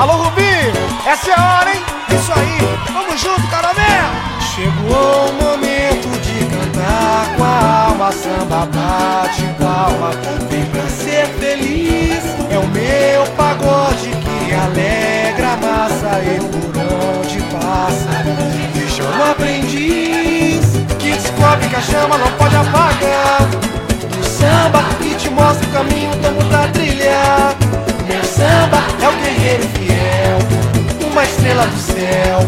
Alô, Rubi, essa é a hora, hein? Isso aí, vamos junto, caramelo! Chegou o momento de cantar com a alma, samba bate palma, vem pra ser feliz. É o meu pagode que alegra a massa e por onde passa, deixa um aprendiz que descobre que a chama não pode estrela do céu,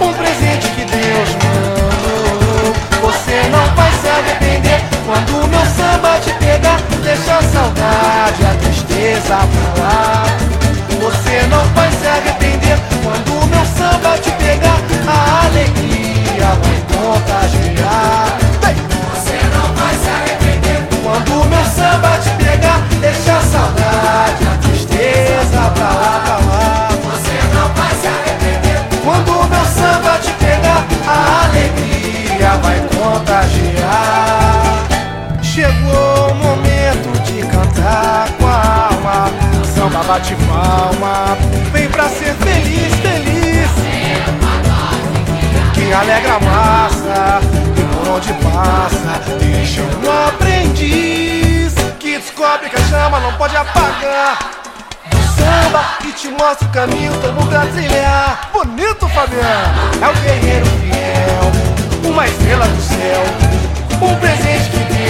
um presente que Deus mandou. Você não vai se arrepender quando o meu samba te pegar. Deixa a saudade, a tristeza pra lá. Bate palma, vem pra ser feliz, feliz. Que alegra a massa, e por onde passa, deixa um aprendiz que descobre que a chama não pode apagar. Samba que te mostra o caminho, tamo pra trilhar. Bonito, Fabiano! É o guerreiro fiel, uma estrela do céu, um presente que Deus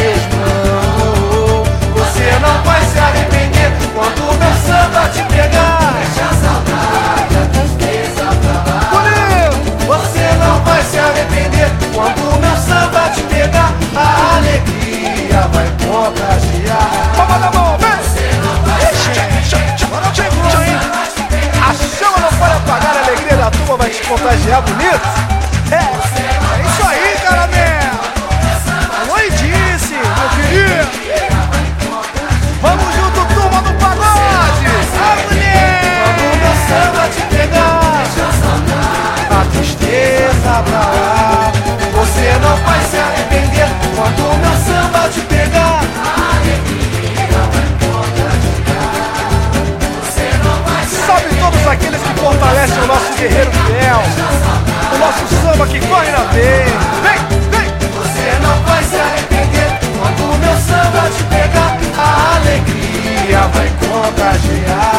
vai te contagiar bonito. É, é isso aí, caramelo! Alô, disse, meu querido! Vamos junto, turma do pagode! A mulher! Quando o meu samba te pegar, a tristeza pra fortalecem o nosso guerreiro fiel! O nosso samba que corre na veia! Vem, vem! Você não vai se arrepender quando o meu samba te pegar. A alegria vai contagiar.